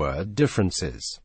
Word differences.